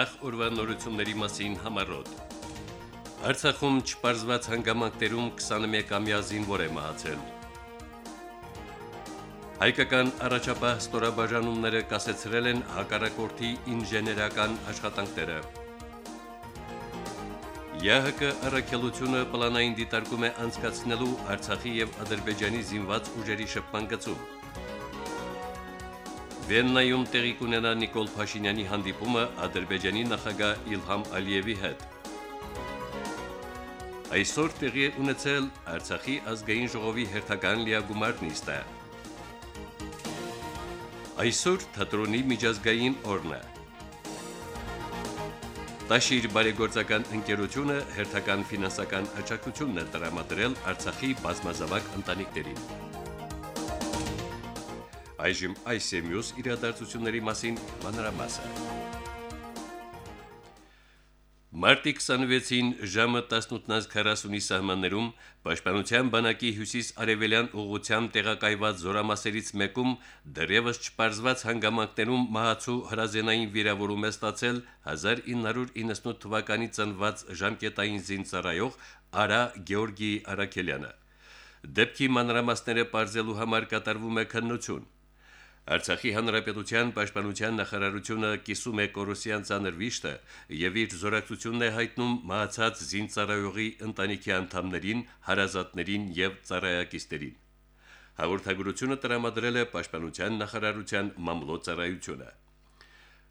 Նախ օրվա նորությունների մասին համարոտ։ Արցախում չպարզված հանգամանքներում 21-ամյա զինվոր է մահացել։ Հայկական առաջապահ ստորաբաժանումները կասեցրել են հակառակորդի ինժեներական աշխատանքները։ ԵՀԿ առաքելությունը պլանային դիտարկում է անցկացնելու Արցախի եւ Ադրբեջանի զինված ուժերի շփման գծում։ Վիեննայում տեղի կունենա Նիկոլ Փաշինյանի հանդիպումը Ադրբեջանի նախագահ Իլհամ Ալիևի հետ։ Այսօր տեղի է ունեցել Արցախի ազգային ժողովի հերթական լիագումար նիստը։ Այսօր թատրոնի միջազգային օրն է։ Տաշիր բարեգործական ընկերությունը հերթական ֆինանսական աջակցությունն է տրամադրել Արցախի բազմազավակ ընտանիքներին։ Այժմ այս է մյուս իրադարձությունների մասին մանրամասը։ Մարտի 26-ին ժամը 18:40-ի սահմաններում Պաշտպանության բանակի հյուսիս-արևելյան ուղղությամբ տեղակայված զորամասերից մեկում դեռևս չպարզված հանգամանքներում մահացու հրազենային վիրավորում է ստացել 1998 թվականի ծնված ժամկետային զինծառայող Արա Գեորգի Արաքելյանը։ Դեպքի մանրամասները բարձելու համար կատարվում է քննություն։ Արցախի հանրապետության պաշտպանության նախարարությունը կիսում է Կորոսյան ցաներ վիշտը եւ իր զորակցությունն է հայտնում մահացած զինծառայողի ընտանիքի անդամներին, հարազատներին եւ ծառայակիցներին։ Հաղորդագրությունը տրամադրել է պաշտպանության նախարարության մամլոյցարայությունը։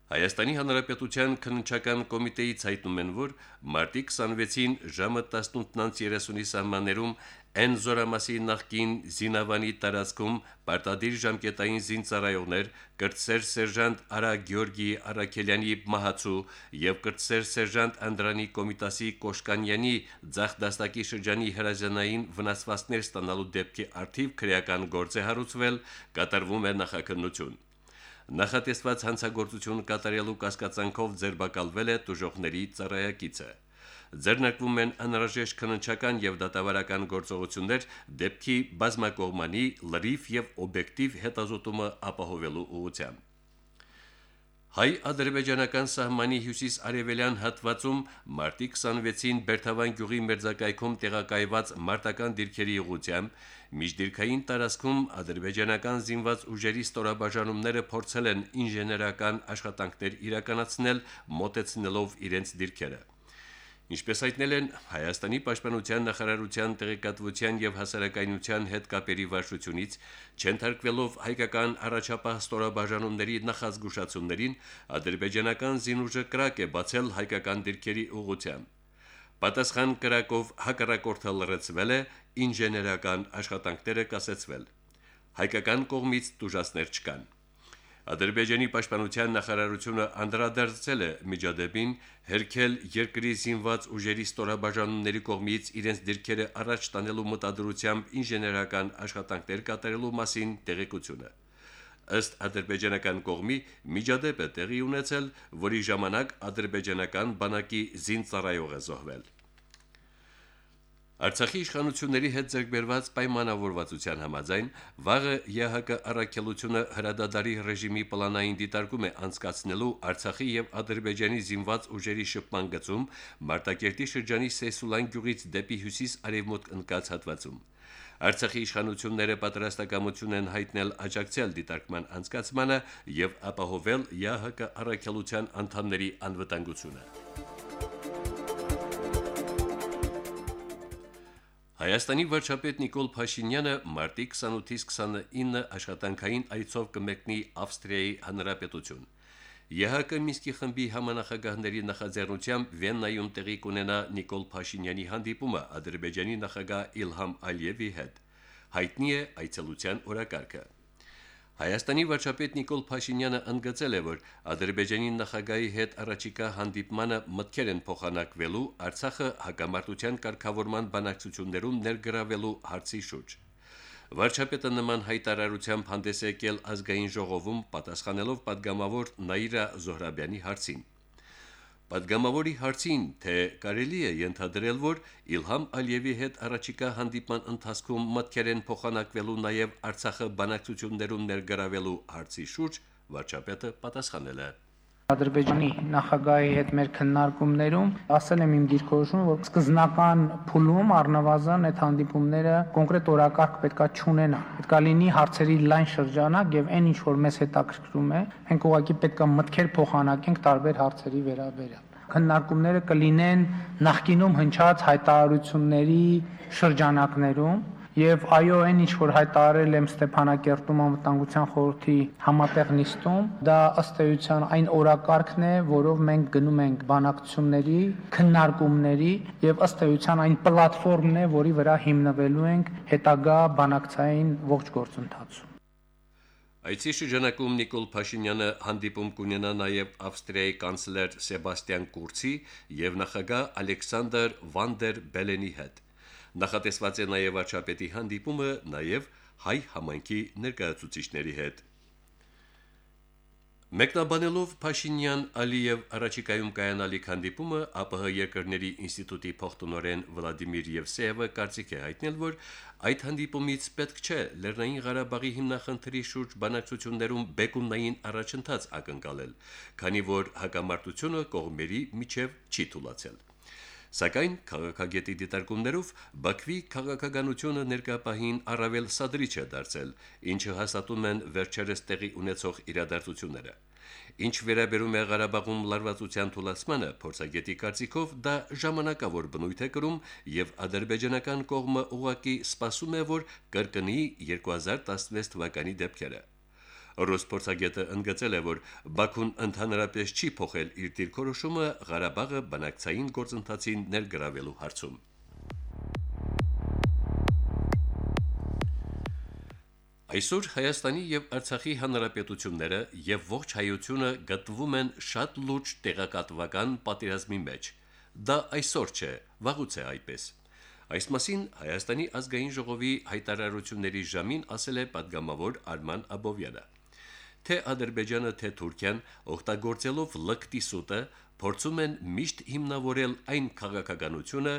Հայաստանի Հանրապետության քննչական կոմիտեից հայտնում են, որ մարտի 26-ին ժամը 18:30-ի սահմաններում Են զորամասի նախկին Զինավանի տարածքում պարտադիր ժամկետային զինծառայողներ կրտսեր սերժանտ Արա Գյորգի Արաքելյանի մահացու եւ կրտսեր սերժանտ Անդրանի Կոմիտասի Կոշկանյանի ցախ դաստակի շրջանի հրաժանային վնասվածքներ ստանալու դեպքի արդիվ քրեական գործ է հարուցվել, կատարվում է նախաքննություն։ Նախատեսված հանցագործություն կատարելու կասկածանքով ձերբակալվել է դժողների ծառայակիցը ձեռնարկվում են անհրաժեշտ քննչական եւ դատավարական գործողություններ դեպքի բազմակողմանի լրիվ եւ օբյեկտիվ հետազոտումը ապահովելու ուղղությամբ։ Հայ-ադրբեջանական սահմանի հյուսիս-արևելյան հատվածում մարտի 26-ին Բերթավան գյուղի մերձակայքում տեղակայված մարտական դիրքերի ուղությամբ միջդիրքային տարածքում ադրբեջանական զինված ուժերի ստորաբաժանումները փորձել են ինժեներական աշխատանքներ իրականացնել մոտեցնելով իրենց դիրքերը։ Ինչպես հայտնել են Հայաստանի պաշտպանության նախարարության տեղեկատվության եւ հասարակայնության հետ կապերի վարչությունից, չընթարկվելով հայկական առաջապահ ստորաբաժանումների նախազգուշացումներին, ադրբեջանական զինուժը կրակ է բացել հայկական դիրքերի ուղությամբ։ Պատասխան կրակով հակառակորդը լրացվել է, ինժեներական աշխատանքները կասեցվել։ Հայկական կողմից դժվարներ չկան։ Ադրբեջանի պաշտպանության նախարարությունը անդրադարձել է միջադեպին հերքել երկրի զինված ուժերի ստորաբաժանումների կողմից իրենց դիրքերը առաջ տանելու մտադրությամբ ինժեներական աշխատանքներ կատարելու մասին տեղեկությունը։ Ըստ ադրբեջանական կողմի միջադեպ է տեղի ունեցել, որի ժամանակ ադրբեջանական բանակի զինծառայող է զոհվել։ Արցախի իշխանությունների հետ ձեռքբերված պայմանավորվածության համաձայն վաղը ԵՀԿ առաքելությունը հրադադարի ռեժիմի պլանային դիտարկում է անցկացնելու Արցախի եւ Ադրբեջանի զինված ուժերի շփման գծում Մարտակերտի շրջանի Սեսուլան գյուղից դեպի հյուսիս արևմուտք ընկած հատվածում։ Արցախի իշխանությունները պատրաստակամություն են հայտնել աջակցել դիտարկման անցկացմանը եւ ապահովել ԵՀԿ առաքելության անդամների անվտանգությունը։ Հայաստանի վարչապետ Նիկոլ Փաշինյանը մարտի 28-ից 29 աշխատանքային այցով կմեկնի Ավստրիայի Հանրապետություն։ ԵՀԿ Միսկի խմբի համանախագահների նախաձեռնությամբ Վիեննայում տեղի կունենա Նիկոլ Փաշինյանի հանդիպումը Ադրբեջանի նախագահ Իլհամ Ալիևի հետ։ Հայտնի է այցելության օրակարգը։ Հայաստանի վարչապետ Նիկոլ Փաշինյանը ընդգծել է, որ Ադրբեջանի նախագահի հետ առաջիկա հանդիպմանը մտքեր են փոխանակվելու Արցախը հակամարտության կարգավորման բանակցություններում ներգրավելու հարցի շուրջ։ Վարչապետը նման հայտարարությամբ հանդես եկել ազգային ժողովում պատասխանելով падգամավոր Նաիրա Զոհրաբյանի հարցին։ Պատգամավորի հարցին, թե կարելի է ենթադրել, որ Իլհամ Ալիևի հետ առաջիկա հանդիպման ընթացքում մտքեր են փոխանակվելու նաև Արցախը բանակցություններում ներգրավելու հարցի շուրջ, վարչապետը պատասխանել է. Ադրբեջանի նախագահի հետ մեր քննարկումներում ասել եմ իմ դիրքորոշումը, որ սկզնական փուլում առնվազն այդ հանդիպումները կոնկրետ օրակարգ պետքա չունենա։ Պետքա լինի հարցերի լայն շրջանակ եւ այն ինչ որ մեզ հետաքրքրում է, հենք ուղղակի պետքա մտքեր փոխանակենք տարբեր հարցերի վերաբերյալ քննարկումները կլինեն նախկինում հնչած հայտարարությունների շրջանակներում Եվ այո, այն ինչ որ հայտարարել եմ Ստեփանակերտում անվտանգության խորհրդի համատեղ նիստում, դա ըստ էության այն օրակարգն է, որով մենք գնում ենք բանակցությունների, քննարկումների եւ ըստ էության այն պլատֆորմն է, որի վրա հիմնվելու ենք հետագա բանակցային ողջ գործընթացում։ Այցի շրջանակում Նիկոլ Փաշինյանը հանդիպում կունենա նաև Ավստրիայի կանցլեր Սեբաստիան Կուրցի եւ նախագահ Ալեքսանդր Վանդեր Բելենի հետ։ Նախատեսված է նաև վարչապետի հանդիպումը նաև հայ համայնքի ներկայացուցիչների հետ։ Մեկնաբանելով Փաշինյան Ալիև առաջիկայում կայանալիք հանդիպումը ԱՊՀ երկրների ինստիտուտի փոխտնօրեն Վլադիմիր Եվսեևը կարծիք է հայտնել, որ այդ հանդիպումից պետք չէ Լեռնային Ղարաբաղի հիմնախնդրի շուրջ բանակցություններում բեկումնային առաջընթաց ակնկալել, քանի որ հակամարտությունը կողմերի միջև չի թույլաtsել։ Սակայն քաղաքագետի դիտարկումներով Բաքվի քաղաքականությունը ներկայապահին առավել սադրիչ է դարձել, ինչը հաստատում են վերջերս տեղի ունեցող իրադարձությունները։ Ինչ վերաբերում է Ղարաբաղում լարվածության թուլացմանը, փորձագետի կարծիքով դա ժամանակավոր բնույթ է կրում եւ ադրբեջանական կողմը ուղակի սպասում է, որ կրկնի 2016 թվականի դեպքերը։ Ռուս փորձագետը ընդգծել է, որ Բաքուն ընդհանրապես չի փոխել իր դիրքորոշումը Ղարաբաղը բանակցային գործընթացին ներգրավելու հարցում։ Այսօր Հայաստանի եւ Արցախի հանրապետությունները եւ ողջ հայությունը գտնվում են շատ լուրջ տեղակատվական պատերազմի մեջ։ Դա այսօր չէ, վաղուց է այդպես։ Այս մասին Հայաստանի ազգային ժողովի հայտարարությունների ժամին ասել է падգամավոր Արման Աբովյանը թե Ադրբեջանը, թե Թուրքիան օգտագործելով լկտի սուտը փորձում են միշտ հիմնավորել այն քաղաքականությունը,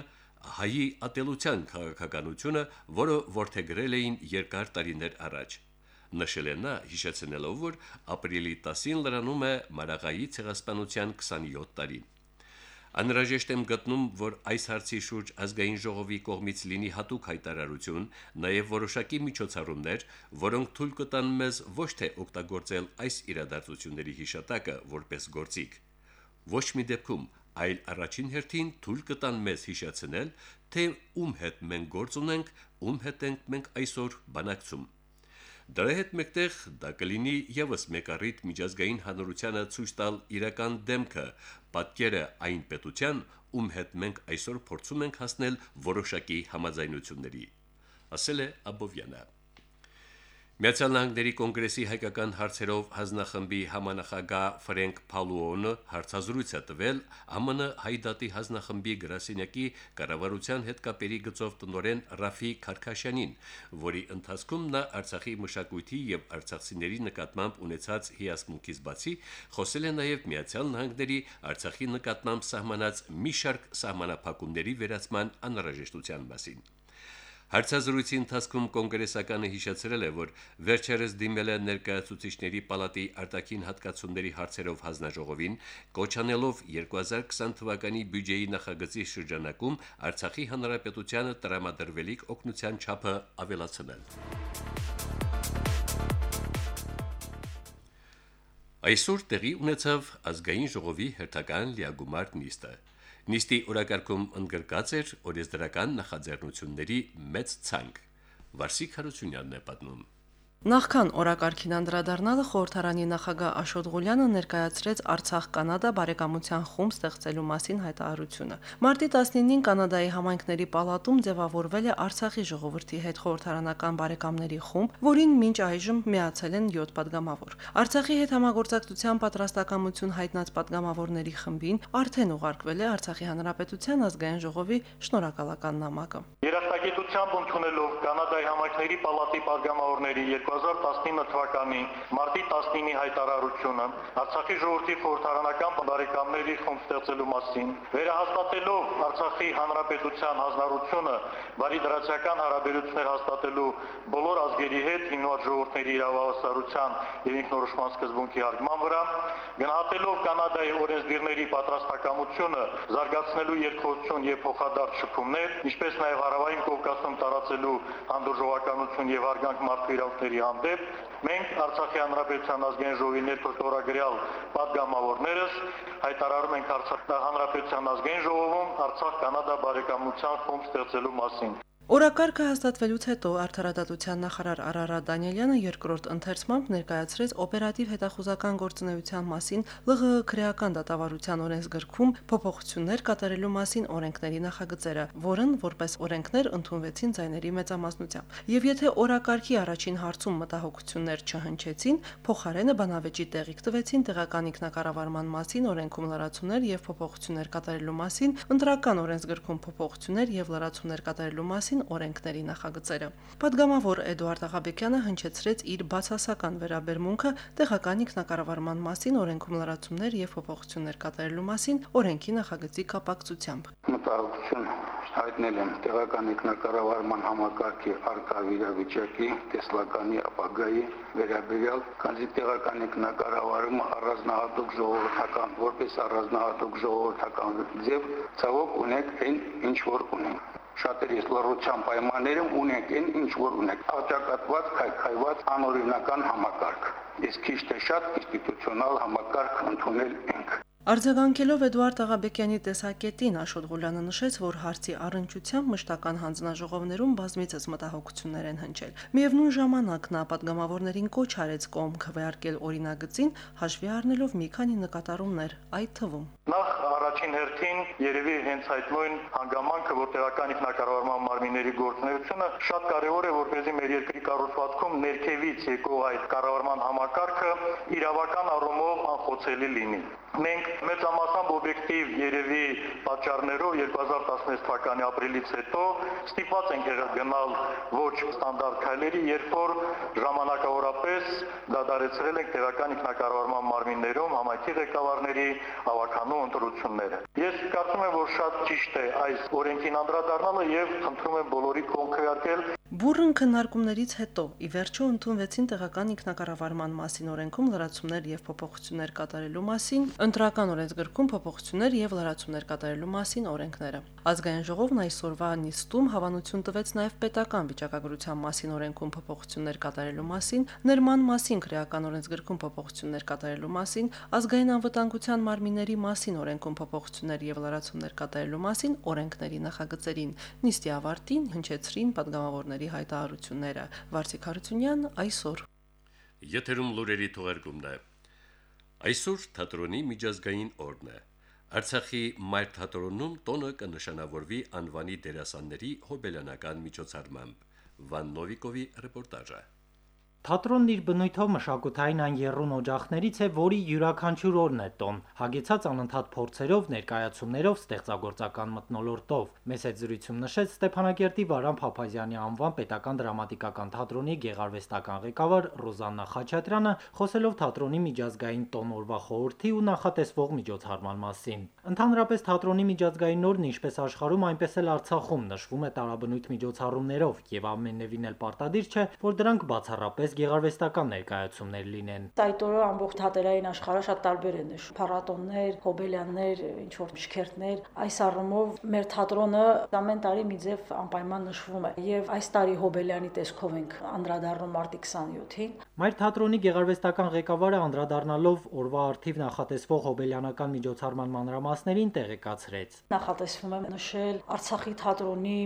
հայի ատելության քաղաքականությունը, որը որթեգրել էին երկար տարիներ առաջ։ Նշել է նա, հիշեցնելով, որ ապրիլի 10-ին լրանում է Մարաղայի ցեղասպանության 27 տարին։ Անհրաժեշտ եմ գտնում, որ այս հարցի շուրջ ազգային ժողովի կողմից լինի հատուկ հայտարարություն, նաև որոշակի միջոցառումներ, որոնք թույլ կտան մեզ ոչ թե օգտագործել այս իրադարձությունների հիշատակը որպես գործիք, ոչ մի դեպքում, այլ առաջին հերթին թույլ կտան մեզ հիշեցնել, թե ում հետ մենք գործ ունենք, ում հետ ենք մենք այսօր բանակցում։ Դրա հետ մեկտեղ դա կլինի եւս մեկ առիթ միջազգային հանրությանը ցույց տալ իրական դեմքը, պատկերը այն պետության, ում հետ մենք այսօր փորձում ենք հասնել որոշակի համաձայնությունների, ասել է Աբովյանը։ Միացյալ Նահանգների կոնգրեսի հայկական հարցերով հանձնախմբի համանախագահ Ֆրենկ Փալուոնը հարցազրույց է տվել ԱՄՆ հայդատի հանձնախմբի գրասենյակի կառավարության հետ կապերի գծով տնորեն Ռաֆի Քարքաշյանին, որի ընթացքում նա Արցախի մշակույթի եւ արցախցիների նկատմամբ ունեցած հիասմունքից բացի խոսել է նաեւ Միացյալ Նահանգների Արցախի նկատմամբ սահմանած մի շարք սահմանափակումների վերացման անհրաժեշտության մասին։ Հարցազրույցի ընթացքում կոնգրեսականը հիշեցրել է, որ վերջերս դիմել է ներկայացուցիչների պալատի արտաքին հատկացումների հարցերով հանձնաժողովին, կոչանելով 2020 թվականի բյուջեի նախագծի շրջանակում Արցախի հանրապետությանը տրամադրվելիք օգնության չափը ավելացնել։ Այսօր տեղի ունեցավ ազգային ժողովի հերթական լիագումար նիստը։ Նիստի օրակարգում ընդգրկած էր օրենսդրական նախաձեռնությունների մեծ ցանկ։ Վարսիկ Հարությունյանն է պատմում. Նախքան օրակարգին անդրադառնալը խորհրդարանի նախագահ Աշոտ Ղուլյանը ներկայացրեց Արցախ-Կանադա բարեկամության խումբ ստեղծելու մասին հայտարարությունը։ Մարտի 19-ին Կանադայի համայնքների պալատում ձևավորվել է Արցախի ժողովրդի հետ խորհրդարանական բարեկամների խումբ, որին մինչ այժմ միացել են 7 падգամավոր։ Արցախի հետ համագործակցության պատրաստակամություն հայտնած падգամավորների խմբին արդեն ուղարկվել է Արցախի հանրապետության ազգային ժողովի շնորհակալական նամակը։ Երախտագիտությամբ ընդունելով Կանադայի համայնքների պալատի падգամավորների 2019 թվականի մարտի 19-ի հայտարարությունը Արցախի ժողովրդի խորհրդարանական բարեկամների խումբ ստեղծելու մասին, վերահաստատելով Արցախի հանրապետության հանրությունը բարի դրացիական հարաբերություններ հաստատելու բոլոր ազգերի հետ հիմնված ժողովրդների իրավասարության եւ ինքնորոշման սկզբունքի արգման վրա, գնահատելով Կանադայի օրենսդիրների պատրաստակամությունը զարգացնելու երկխոսություն եւ փոխադարձ շփումներ, ինչպես նաեւ հարավային Կովկասում տարածելու հանդուրժողականություն եւ հարգանք մարդու իրավունքների ժողովրդի հանդեպ մենք Արցախի Հանրապետության ազգային ժողովի ներքո թորագրյալ падգամավորներս հայտարարում ենք Արցախի Հանրապետության ազգային ժողովում Արցախ-Կանադա բարեկամության ֆոնդ ստեղծելու մասին։ Օրակարգը հաստատվելուց հետո արդարադատության նախարար Արարատ Դանիելյանը երկրորդ ընթերցմամբ ներկայացրեց օպերատիվ հետախուզական գործունեության մասին ԼՂՀ քրեական դատավարության օրենսգրքում փոփոխություններ կատարելու մասին օրենքների նախագծերը, որն որպես օրենքներ ընդունվեցին ձայների մեծամասնությամբ։ Եվ եթե օրակարգի առաջին հարցում մտահոգություններ չհնչեցին, փոխարենը բանավեճի տեղիք տվեցին տեղական ինքնակառավարման մասին օրենքում լրացումներ եւ փոփոխություններ կատարելու մասին, ընտրական օրենսգրքում փոփոխություններ եւ լրացումներ կատարելու մասին մասին օրենքների նախագծերը։ Պատգամավոր Էդուարդ Աղաբեկյանը հնչեցրեց իր բացասական վերաբերմունքը տեղական ինքնակառավարման մասին օրենքում լրացումներ եւ փոփոխություններ կատարելու մասին օրենքի նախագծի կապակցությամբ։ Մտահոգություն հայտնել եմ տեղական ինքնակառավարման համակարգի արկա վիճակի տեսլականի ապագայի վերաբերյալ, քանզի տեղական ինքնակառավարումը առանձնահատուկ ժողովրդական, որպես առանձնահատուկ ժողովրդական ձև ցավոք ունեք այն ինչ որ ունենք շատերիս լռության պայմաններում ունենք այն ինչ որ ունենք. աջակատված քայքայված անօրինական համակարգ իսկ քիչ թե շատ ինստիտուցիոնալ համակարգ ընդունել ենք Արձագանքելով Էդուարդ Աղաբեկյանի տեսակետին Աշոտ Ղուլյանը նշեց, որ հարցի առընչությամբ մշտական հանձնաժողովներում բազմիցս մտահոգություններ են հնչել։ Միևնույն ժամանակ նա падգամավորներին կոչ արեց կողմ քվեարկել օրինագծին, հաշվի առնելով մի քանի նկատառումներ, այդ թվում. Նախ առաջին հերթին երևի հենց այդ նույն հանգամանքը, որ տեղական ինքնակառավարման մարմինների գործունեությունը շատ կարևոր է, որպեսզի մեր երկրի կառուցվածքում ներքևից եկող այդ կառավարման համակարգը իրավական առումով անխոցելի լինի։ Մենք մեծամասամբ օբյեկտիվ երևի պատճառներով 2016 թվականի ապրիլից հետո ստիպված ենք գնալ ոչ ստանդարտ քայլերի, երբ որ ժամանակավորապես դադարեցրել ենք տեղական ինքնակառավարման մարմիններում համայնքի ղեկավարների ավականու ընտրությունները։ Ես կարծում եմ, որ շատ ճիշտ է այս օրենքին անդրադառնալը եւ խնդրում եմ բոլորի կոնկրետել Բուրըն քննարկումներից հետո ի վերջո ընդունվեցին տեղական ինքնակառավարման մասին օրենքում լրացումներ եւ փոփոխություններ կատարելու մասին, ընտրական օրենսգրքում փոփոխություններ եւ լրացումներ կատարելու մասին օրենքները։ Ազգային ժողովն այսօրվա նիստում հավանություն տվեց նաեւ պետական վիճակագրության մասին օրենքում փոփոխություններ կատարելու մասին, ներման մասին քրեական օրենսգրքում փոփոխություններ կատարելու մասին, ազգային անվտանգության մարմինների մասին օրենքում փոփոխություններ եւ լրացումներ կատարելու մասին օրենքների նախագծերին։ Նիստի ավարտին հնչեցրին падգամավորներ լուրերի հայտարարությունները։ Վարսիկ Հարությունյան այսօր։ Եթերում լուրերի թողարկումն է։ Այսօր թատրոնի միջազգային օրն է։ Արցախի մայր թատրոնում տոնը կնշանավորվի անվանի դերասանների հոբելյանական միջոցառմամբ։ Վան Նովիկովի ռեպորտաժը։ Թատրոնն իր բնույթով մշակութային այն երրուն օջախներից է, որի յուրաքանչյուր օրն է տոն, հագեցած անընդհատ փորձերով, ներկայացումներով, ստեղծագործական մթնոլորտով։ Մեծ հետ զրույցում նշեց Ստեփանակերտի Վարան Փափազյանի անվան Պետական դրամատիկական թատրոնի գեղարվեստական ղեկավար Ռոզաննա Խաչատրյանը, խոսելով թատրոնի միջազգային տոն օրվա խորհրդի ու նախատեսվող միջոցառման մասին։ Ընդհանրապես թատրոնի միջազգային օրն ինչպես աշխարհում, այնպես էլ Արցախում նշվում է տարաբնույթ միջոցառումներով եւ ամենևին էլ պարտադիր չէ, որ դրանք բացառապես որպես գեղարվեստական ներկայացումներ լինեն։ Այդ օրը ամբողջ հատերային աշխարհը շատ տարբեր է նշում։ Փառատոններ, հոբելյաններ, ինչ որ շքերթներ, այս առումով մեր թատրոնը ամեն տարի մի ձև անպայման նշվում է եւ այս տարի հոբելյանի տեսքով ենք անդրադառնում մարտի 27-ին։ Մայր թատրոնի գեղարվեստական ղեկավարը անդրադառնալով օրվա արդիվ նախատեսվող հոբելյանական միջոցառման մանրամասներին տեղեկացրեց։ Նախատեսվում է նշել Արցախի թատրոնի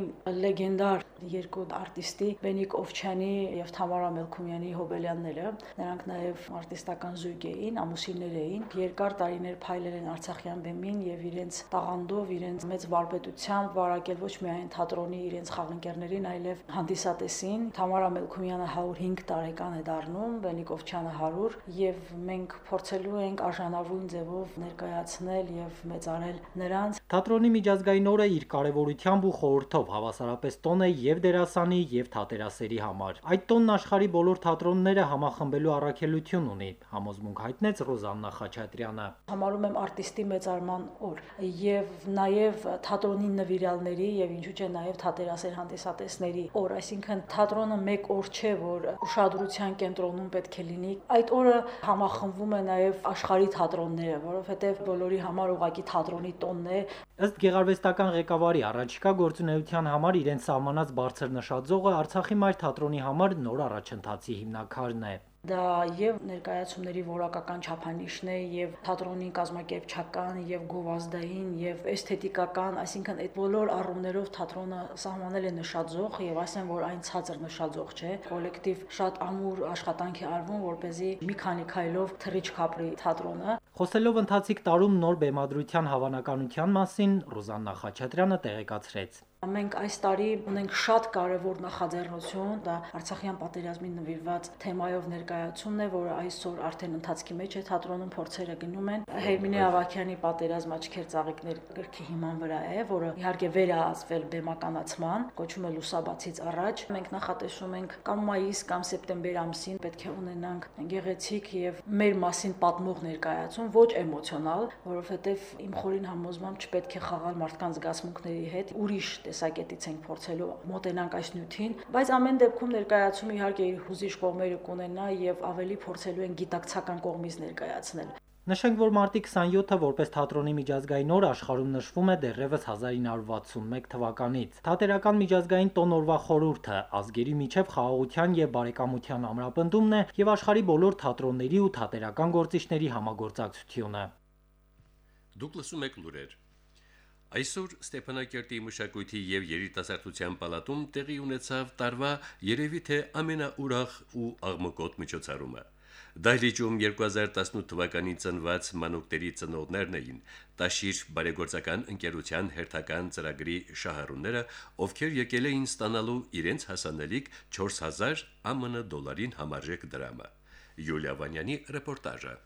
լեգենդար երկու արտիստի Բենիկ Օվչյանի եւ Թամարա Մելքումյանի Թումանյանի Հոբելյանները, նրանք նաև արտիստական զույգ էին, ամուսիններ էին, երկար տարիներ փայլել են Արցախյան բեմին եւ իրենց տաղանդով, իրենց մեծ վարպետությամբ վարակել ոչ միայն թատրոնի իրենց խաղընկերներին, այլև հանդիսատեսին։ Թամարա Մելքումյանը 105 տարեկան է դառնում, Բենիկովչյանը 100 եւ մենք փորձելու ենք արժանավուն ձևով ներկայացնել եւ մեծարել նրանց։ Թատրոնի միջազգային օրը իր կարևորությամբ ու խորհրդով հավասարապես տոն է եւ դերասանի եւ թատերասերի համար։ Այդ տոնն աշխարի բոլոր թատրոնները համախմբելու առաքելություն ունի, համոզմունք հայտնեց Ռոզաննա Խաչատրյանը։ Համարում եմ արտիստի մեծարման օր եւ նաեւ թատրոնի նվիրալների եւ ինչու՞ չէ նաեւ թատերասեր հանդիսատեսների օր, այսինքն թատրոնը մեկ օր չէ, որ ուշադրության կենտրոնում պետք է լինի։ Այդ օրը համախմբվում է նաեւ աշխարհի թատրոնները, որովհետեւ բոլորի համար ուղակի թատրոնի տոնն է։ Ըստ գեղարվեստական ղեկավարի առաջիկա գործունեության համար իրեն սահմանած բարձր նշաձողը Արցախի մայր թատրոնի համար նոր առաջընթացի հիմնակարն է։ Դա եւ ներկայացումների որակական չափանիշն է եւ թատրոնի կազմակերպչական եւ գովազդային եւ էսթետիկական, այսինքն այդ բոլոր առումներով թատրոնը սահմանել է նշաձող եւ ասեմ որ այն ցածր նշաձող չէ։ Կոլեկտիվ շատ ամուր աշխատանք է արվում, որ เป զի մի քանի քայլով թռիչ կապրի թատրոնը։ Խոսելով ընթացիկ տարում նոր բեմադրության հավանականության մասին, Ռոզաննա Խաչատրյանը տեղեկացրեց. Մենք այս տարի ունենք շատ կարևոր նախաձեռնություն, դա Արցախյան պատերազմին նվիրված թեմայով ներկայացումն է, որը այսօր արդեն ընթացքի մեջ է թատրոնում փորձերը գնում են։ Հերմինե Ավակյանի պատերազմ աչքեր ծաղիկներ գրքի հիման վրա է, որը իհարկե վերահասվել բեմականացման, կոչվում է լուսաբացից առաջ։ Մենք նախատեսում ենք կամ մայիս կամ սեպտեմբեր ամսին պետք է ունենանք գեղեցիկ եւ մեր մասին պատմող ներկայացում, ոչ էմոցիոնալ, որովհետեւ իմ խորին համոզմամբ չպետք է խաղալ մարդկանց զգացմունքների հետ, ուրիշ տեսակետից ենք փորձելու մոտենանք այս նյութին, բայց ամեն դեպքում ներկայացումը իհարկե իր հուզիչ կողմերը կունենա եւ ավելի փորձելու են գիտակցական կողմից ներկայացնել։ Նշենք, որ մարտի 27-ը որպես թատրոնի միջազգային օր աշխարհում նշվում է դեռևս 1961 թվականից։ Թատերական միջազգային տոնորվա խորհուրդը ազգերի միջև խաղաղության եւ բարեկամության ամրապնդումն է եւ աշխարհի բոլոր թատրոնների ու թատերական գործիչների համագործակցությունը։ Դուք լսում եք լուրեր։ Այսօր Ստեփանակերտի մշակույթի եւ երիտասարդության պալատում տեղի ունեցավ տարվա երևի թե ամենաուրախ ու աղմկոտ միջոցառումը։ Դահլիճում 2018 թվականին ծնված մանուկների ծնողներն էին Տաշիր բարեգործական ընկերության հերթական ծրագրի շահառուները, ովքեր եկել էին ստանալու իրենց հասանելիք 4000 ԱՄՆ դոլարին համարժեք դրամը։ Յուլիա Վանյանի ռեպորտաժը։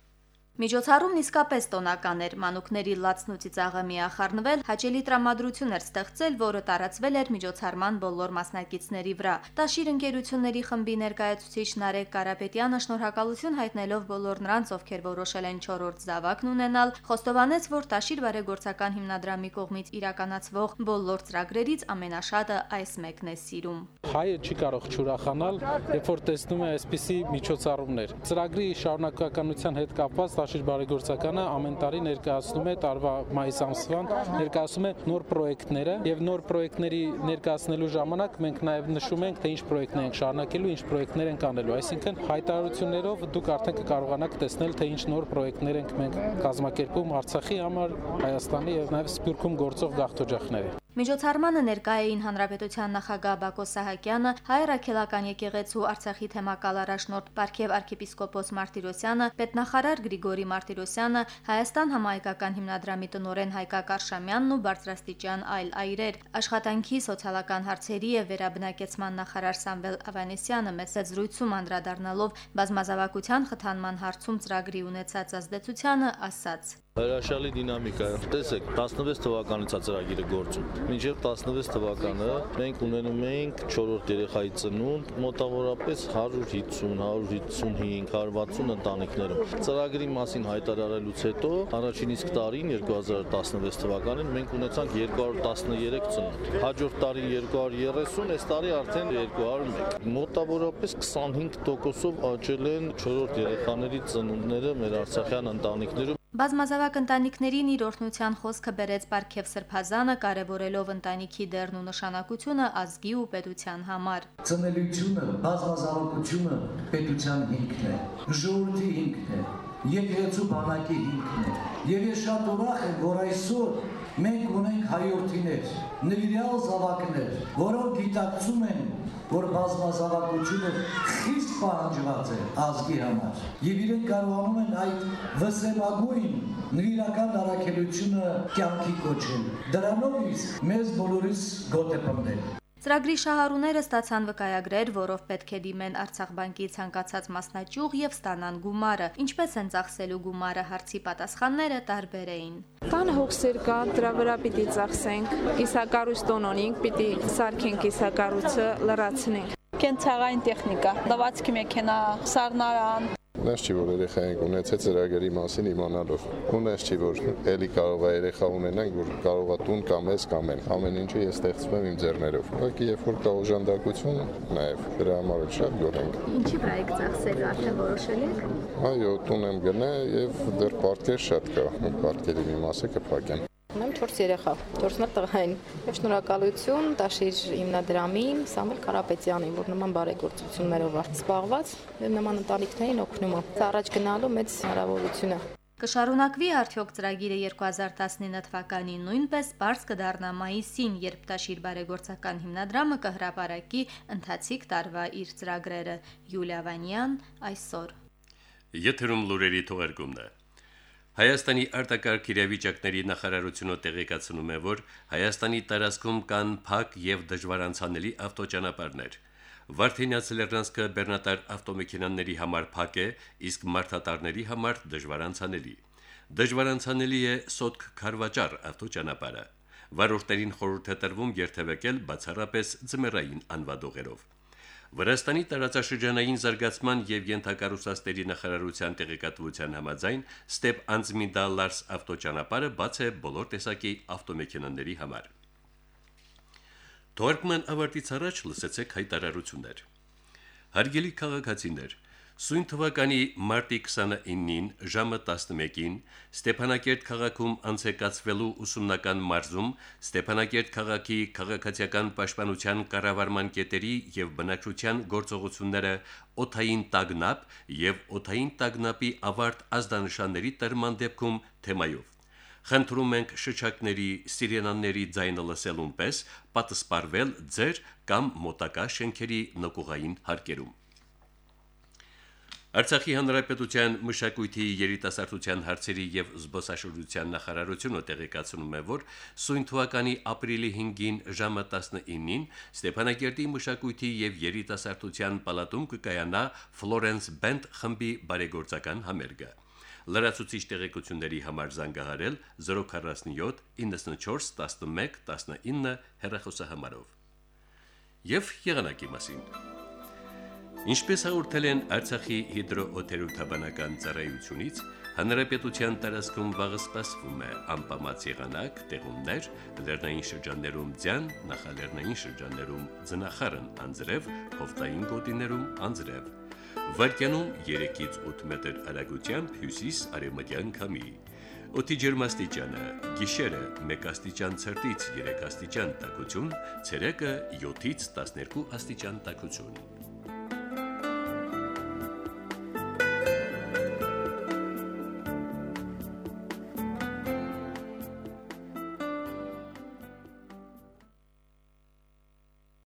Միջոցառումն իսկապես տոնական էր, մանուկների լացն ու ծիծաղը միախառնվել, հաճելի տրամադրություն էր ստեղծել, որը տարածվել էր միջոցառման բոլոր մասնակիցների վրա։ Տաշիր ընկերությունների խմբի ներկայացուցիչ Նարեկ Կարապետյանը շնորհակալություն հայտնելով բոլոր նրանց, ովքեր որոշել են 4-րդ զավակն ունենալ, խոստովանեց, որ Տաշիր բարեգործական հիմնադրամի կողմից իրականացվող բոլոր ծրագրերից ամենաշատը այս մեկն է սիրում։ Հայը չի կարող չուրախանալ, երբ որ տեսնում է այսպիսի միջոցառումներ։ Ծրագրի շարունակականության հետ կապված Տաշիր բարեգործականը ամեն տարի ներկայացնում է տարվա մայիս ամսվան, ներկայացնում է նոր պրոյեկտները եւ նոր պրոյեկտների ներկայացնելու ժամանակ մենք նաեւ նշում ենք, թե ինչ պրոյեկտներ ենք շարունակելու, ինչ պրոյեկտներ ենք անելու։ Այսինքն հայտարարություններով դուք արդեն կկարողանաք տեսնել, թե ինչ նոր պրոյեկտներ ենք մենք կազմակերպում Արցախի համար, Հայաստանի եւ նաեւ Սփյուռքում գործող գաղթօջախների։ Միջոցառմանը ներկա էին Հանրապետության նախագահ Բակո Սահակյանը, հայ ռաքելական եկեղեցու Արցախի թեմակալ առաջնորդ Պարքև arczepiskopos Մարտիրոսյանը, պետնախարար Գրիգորի Մարտիրոսյանը, Հայաստան համահայկական հիմնադրամի տնօրեն Հայկա Կարշամյանն ու բարձրաստիճան այլ այրեր։ Աշխատանքի սոցիալական հարցերի եւ վերաբնակեցման նախարար Սամվել Ավանեսյանը մեծ զրույցում անդրադառնալով բազմազավակության խթանման հարցում ծրագրի ունեցած ազդեցությանը ասաց. Հրաշալի դինամիկա է։ Տեսեք, 16 թվականից է ծրագիրը գործում։ Մինչև 16 թվականը մենք ունենում էինք 4-րդ երեխայի ծնունդ մոտավորապես 150, 155, 160 ընտանիքներում։ Ծրագրի մասին հայտարարելուց հետո առաջին իսկ տարին 2016 թվականին մենք ունեցանք 213 ծնունդ։ Հաջորդ տարի 230, այս տարի արդեն 201։ Մոտավորապես 25%-ով աճել են 4-րդ երեխաների ծնունդները մեր արցախյան ընտանիքներում Բազմազավակ ընտանիքներին իր օրհնության խոսքը բերեց Պարքև Սրբազանը, կարևորելով ընտանիքի դերն ու նշանակությունը ազգի ու պետության համար։ Ծնելիությունը, բազմազավակությունը պետության հիմքն է, ժողովրդի հիմքն է, եկեղեցու բանակի հիմքն է։ Եվ ես շատ ուրախ եմ, որ այսօր մենք ունենք հայրենիներ, նվիրյալ զավակներ, որոնք գիտակցում են որ բազմազավակությունը խիստ պահանջված է ազգի համար եւ իրենք կարողանում են այդ վսեմագույն նվիրական առաքելությունը կյանքի կոչել դրանով իսկ մեզ բոլորիս գոթ է պնդել Ծրագրի շահառուները ստացան վկայագրեր, որով պետք է դիմեն Արցախ բանկի ցանկացած մասնաճյուղ եւ ստանան գումարը։ Ինչպես են ծախսելու գումարը հարցի պատասխանները տարբեր էին։ Տան հոգսեր կա, դրա վրա պիտի ծախսենք, կիսակառույց տոնոնինք, պիտի սարքենք կիսակառույցը, լրացնենք։ Կենցաղային տեխնիկա, լվացքի մեքենա, սառնարան, Ունես չի որ երեխային ունեցե ծրագրի մասին իմանալով։ Ունես չի որ էլի կարող է երեխա ունենանք, որ կարող է տուն կամ ես կամ են։ Ամեն ինչը ես ստեղծում եմ իմ ձեռներով։ Ուղղակի երբ որ կա օժանդակություն, նաև դրա համար շատ գոհ ենք։ Ինչի վրա եք ծախսելու արդեն որոշել եք։ Այո, տուն եմ գնա եւ դեռ պարտքեր շատ կա։ Պարտքերի մի մասը կփակեմ։ Ունեմ 4 երեխա, 4-ն տղային։ Եվ շնորհակալություն Տաշիր հիմնադրամին, Սամվել Կարապետյանին, որ նման բարեգործություններով է զբաղված եւ նման ընտանիքներին օգնում է։ Դա առաջ գնալու մեծ հնարավորություն է։ Կշարունակվի արդյոք ծրագիրը 2019 թվականին նույնպես բարձ կդառնա մայիսին, երբ Տաշիր բարեգործական հիմնադրամը կհրապարակի ընթացիկ տարվա իր ծրագրերը։ Յուլիա Վանյան այսօր։ Եթերում լուրերի թողարկումն է։ Հայաստանի արտակարգ իրավիճակների նախարարությունը տեղեկացնում է, որ Հայաստանի տարածքում կան փակ եւ դժվարանցանելի ավտոճանապարհներ։ Վարդենյաց Լեռնանսկը բեռնատար ավտոմեքենաների համար փակ է, իսկ մարդատարների համար դժվարանցանելի։ Դժվարանցանելի է Սոտք Խարվաճար ավտոճանապարհը։ Վարորդներին խորհուրդ է տրվում երթևեկել բացառապես ձմեռային անվադողերով։ Վրաստանի տարածաշրջանային զարգացման եւ յենթակառուցվածքների նախարարության տեղեկատվության համաձայն Ստեփ Անձմիդալարս ավտոճանապարհը բաց է բոլոր տեսակի ավտոմեքենաների համար։ Թորկման ավարտից առաջ լսեցեք հայտարարություններ։ Հարգելի քաղաքացիներ, Սույն թվականի մարտի 29-ին ժամը 11-ին Ստեփանակերտ քաղաքում անցեկացվելու ուսումնական մարզում Ստեփանակերտ քաղաքի քաղաքացիական պաշտպանության կառավարման կետերի եւ բնակչության գործողությունները օթային տագնապ եւ օթային տագնապի ավարտ ազդանշանների տրման դեպքում թեմայով Խնդրում ենք շչակների, սիրենաների ձայնը լսելուն պես պատսպարվել ձեր կամ մոտակա շենքերի նկուղային հարկերում։ Արցախի հանրապետության մշակույթի երիտասարդության հարցերի եւ զբոսաշրջության նախարարությունը տեղեկացնում է, որ սույն թվականի ապրիլի 5-ին ժամը 19-ին Ստեփանակերտի մշակույթի եւ երիտասարդության պալատում կկայանա Florence Band խմբի բարեգործական համերգը։ Լրացուցիչ տեղեկությունների համար զանգահարել 047 94 11 19 հեռախոսահամարով։ Եվ եղանակի մասին։ Ինչպես հաղորդել են Արցախի հիդրոօթերոթաբանական ծառայությունից, հանրապետության տարածքում վաղը սպասվում է. Անպամած եղանակ, տեղումներ, լեռնային շրջաններում ձյան, նախալեռնային շրջաններում ձնախարն անձրև, հովտային գոտիներում անձրև։ Վարկյանում 3-ից 8 մետր արագությամբ հյուսիս արևմտյան քամի։ Օդի ջերմաստիճանը՝ գիշերը 1 աստիճան ցրտից 3 աստիճան տաքություն, ցերեկը 7-ից 12 աստիճան տաքություն։